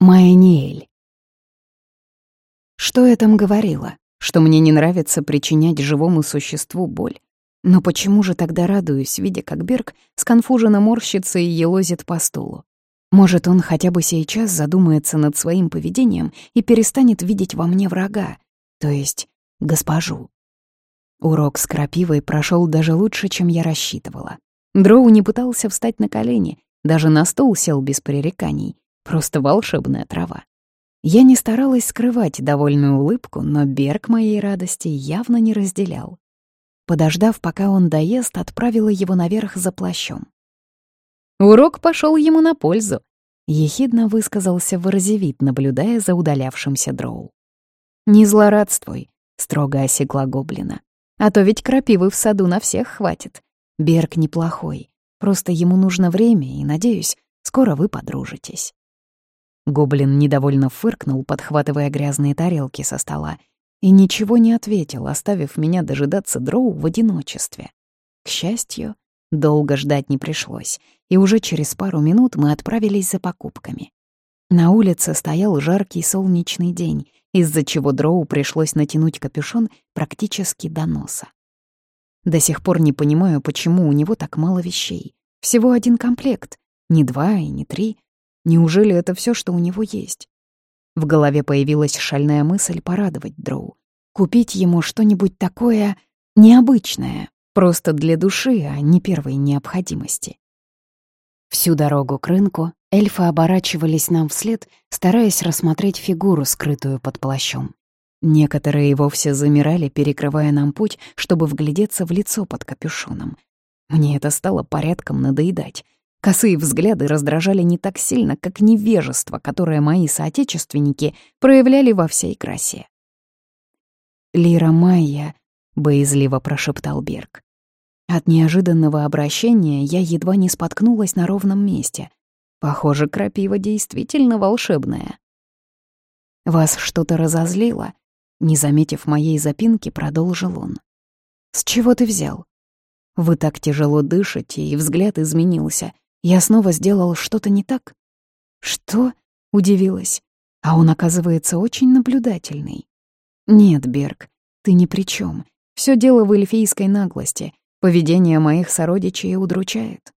Майниэль. Что я там говорила? Что мне не нравится причинять живому существу боль. Но почему же тогда радуюсь, видя, как Берг сконфуженно морщится и елозит по стулу? Может, он хотя бы сейчас задумается над своим поведением и перестанет видеть во мне врага, то есть госпожу. Урок с крапивой прошел даже лучше, чем я рассчитывала. Дроу не пытался встать на колени, даже на стул сел без пререканий, Просто волшебная трава. Я не старалась скрывать довольную улыбку, но Берг моей радости явно не разделял. Подождав, пока он доест, отправила его наверх за плащом. Урок пошел ему на пользу. Ехидно высказался Ворозевит, наблюдая за удалявшимся дроу. «Не злорадствуй», — строго осекла гоблина. «А то ведь крапивы в саду на всех хватит. Берг неплохой, просто ему нужно время, и, надеюсь, скоро вы подружитесь». Гоблин недовольно фыркнул, подхватывая грязные тарелки со стола, и ничего не ответил, оставив меня дожидаться дроу в одиночестве. К счастью, долго ждать не пришлось, и уже через пару минут мы отправились за покупками. На улице стоял жаркий солнечный день, из-за чего дроу пришлось натянуть капюшон практически до носа. До сих пор не понимаю, почему у него так мало вещей. Всего один комплект, не два и не три, Неужели это все, что у него есть? В голове появилась шальная мысль порадовать Дроу. Купить ему что-нибудь такое необычное, просто для души, а не первой необходимости. Всю дорогу к рынку эльфы оборачивались нам вслед, стараясь рассмотреть фигуру, скрытую под плащом. Некоторые и вовсе замирали, перекрывая нам путь, чтобы вглядеться в лицо под капюшоном. Мне это стало порядком надоедать — Косые взгляды раздражали не так сильно, как невежество, которое мои соотечественники проявляли во всей красе. «Лира Майя», — боязливо прошептал Берг. От неожиданного обращения я едва не споткнулась на ровном месте. Похоже, крапива действительно волшебная. «Вас что-то разозлило?» Не заметив моей запинки, продолжил он. «С чего ты взял?» «Вы так тяжело дышите, и взгляд изменился. Я снова сделал что-то не так? Что? Удивилась. А он, оказывается, очень наблюдательный. Нет, Берг, ты ни при чем. Все дело в эльфийской наглости. Поведение моих сородичей удручает.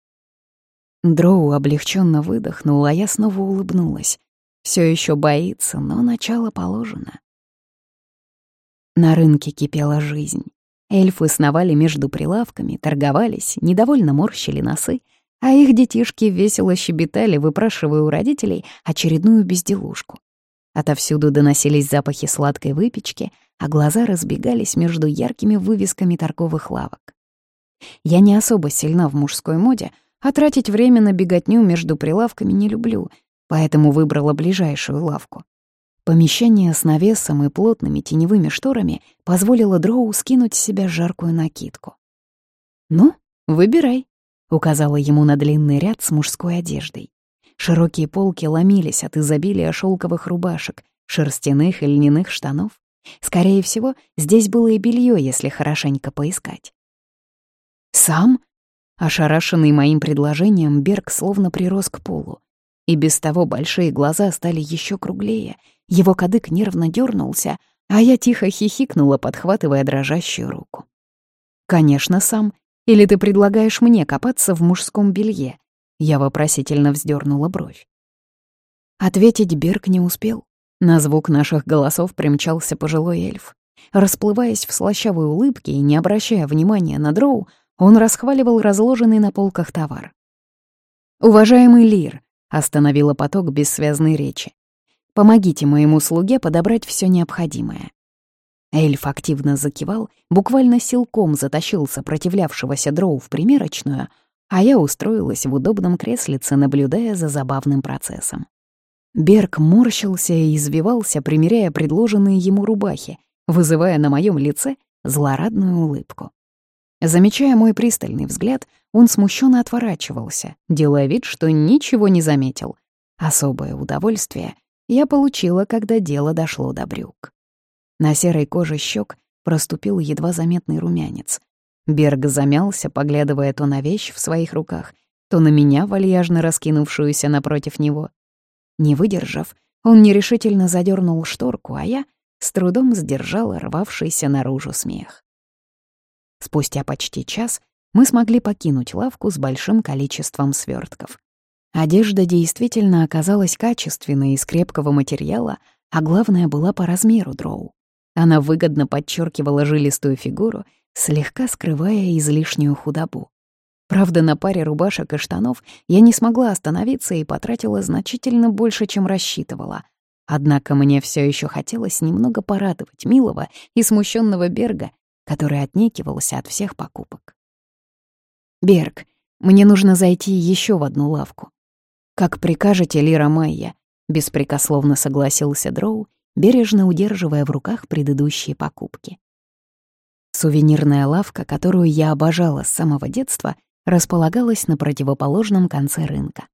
Дроу облегченно выдохнул, а я снова улыбнулась. Все еще боится, но начало положено. На рынке кипела жизнь. Эльфы сновали между прилавками, торговались, недовольно морщили носы, а их детишки весело щебетали, выпрашивая у родителей очередную безделушку. Отовсюду доносились запахи сладкой выпечки, а глаза разбегались между яркими вывесками торговых лавок. Я не особо сильна в мужской моде, а тратить время на беготню между прилавками не люблю, поэтому выбрала ближайшую лавку. Помещение с навесом и плотными теневыми шторами позволило Дроу скинуть с себя жаркую накидку. «Ну, выбирай», Указала ему на длинный ряд с мужской одеждой. Широкие полки ломились от изобилия шелковых рубашек, шерстяных и льняных штанов. Скорее всего, здесь было и белье, если хорошенько поискать. «Сам?» Ошарашенный моим предложением, Берг словно прирос к полу. И без того большие глаза стали еще круглее, его кадык нервно дернулся, а я тихо хихикнула, подхватывая дрожащую руку. «Конечно, сам», или ты предлагаешь мне копаться в мужском белье?» Я вопросительно вздернула бровь. Ответить Берг не успел. На звук наших голосов примчался пожилой эльф. Расплываясь в слащавой улыбке и не обращая внимания на дроу, он расхваливал разложенный на полках товар. «Уважаемый Лир», — остановила поток бессвязной речи, «помогите моему слуге подобрать все необходимое. Эльф активно закивал, буквально силком затащил сопротивлявшегося дроу в примерочную, а я устроилась в удобном креслице, наблюдая за забавным процессом. Берг морщился и извивался, примеряя предложенные ему рубахи, вызывая на моем лице злорадную улыбку. Замечая мой пристальный взгляд, он смущенно отворачивался, делая вид, что ничего не заметил. Особое удовольствие я получила, когда дело дошло до брюк. На серой коже щек проступил едва заметный румянец. Берг замялся, поглядывая то на вещь в своих руках, то на меня, вальяжно раскинувшуюся напротив него. Не выдержав, Он нерешительно задернул шторку, а я с трудом сдержала рвавшийся наружу смех. Спустя почти час мы смогли покинуть лавку с большим количеством свертков. Одежда действительно оказалась качественной из крепкого материала, а главное была по размеру дроу. Она выгодно подчеркивала жилистую фигуру, слегка скрывая излишнюю худобу. Правда, на паре рубашек и штанов я не смогла остановиться и потратила значительно больше, чем рассчитывала. Однако мне все еще хотелось немного порадовать милого и смущенного Берга, который отнекивался от всех покупок. «Берг, мне нужно зайти еще в одну лавку. «Как прикажете, Лира Майя», — беспрекословно согласился Дроу, бережно удерживая в руках предыдущие покупки. Сувенирная лавка, которую я обожала с самого детства, располагалась на противоположном конце рынка.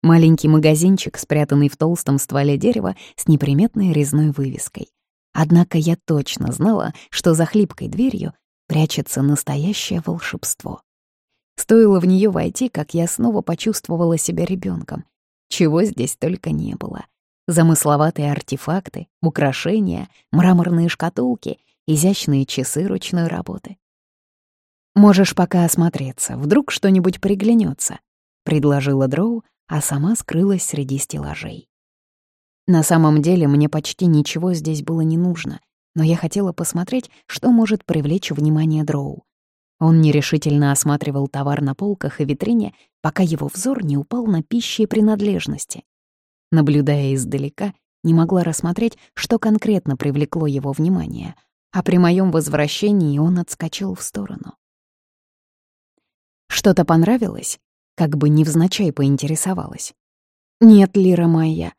Маленький магазинчик, спрятанный в толстом стволе дерева с неприметной резной вывеской. Однако я точно знала, что за хлипкой дверью прячется настоящее волшебство. Стоило в нее войти, как я снова почувствовала себя ребенком, чего здесь только не было. Замысловатые артефакты, украшения, мраморные шкатулки, изящные часы ручной работы. «Можешь пока осмотреться, вдруг что-нибудь приглянется, предложила Дроу, а сама скрылась среди стеллажей. На самом деле мне почти ничего здесь было не нужно, но я хотела посмотреть, что может привлечь внимание Дроу. Он нерешительно осматривал товар на полках и витрине, пока его взор не упал на пищи и принадлежности. Наблюдая издалека, не могла рассмотреть, что конкретно привлекло его внимание, а при моем возвращении он отскочил в сторону. Что-то понравилось? Как бы невзначай поинтересовалась. «Нет, Лира моя».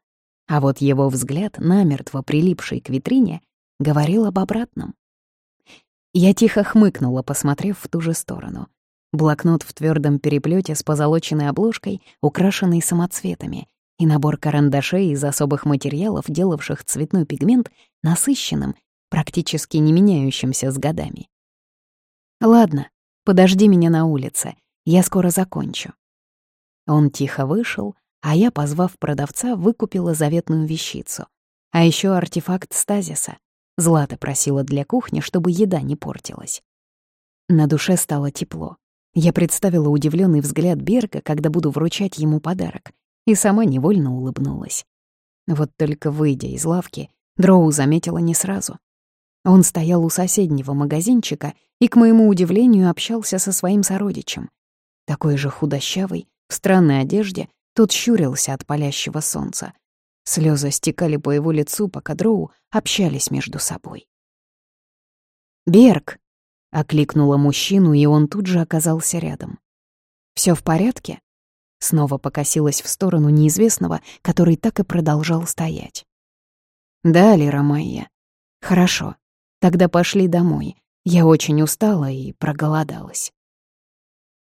А вот его взгляд, намертво прилипший к витрине, говорил об обратном. Я тихо хмыкнула, посмотрев в ту же сторону. Блокнот в твердом переплете с позолоченной обложкой, украшенный самоцветами, и набор карандашей из особых материалов, делавших цветной пигмент насыщенным, практически не меняющимся с годами. «Ладно, подожди меня на улице, я скоро закончу». Он тихо вышел, а я, позвав продавца, выкупила заветную вещицу. А еще артефакт стазиса, Злата просила для кухни, чтобы еда не портилась. На душе стало тепло. Я представила удивленный взгляд Берга, когда буду вручать ему подарок, и сама невольно улыбнулась. Вот только выйдя из лавки, Дроу заметила не сразу. Он стоял у соседнего магазинчика и, к моему удивлению, общался со своим сородичем. Такой же худощавый, в странной одежде, тот щурился от палящего солнца, Слезы стекали по его лицу, пока дроу общались между собой. «Берг!» — окликнула мужчину, и он тут же оказался рядом. Все в порядке?» Снова покосилась в сторону неизвестного, который так и продолжал стоять. «Да, Лера Майя. Хорошо. Тогда пошли домой. Я очень устала и проголодалась».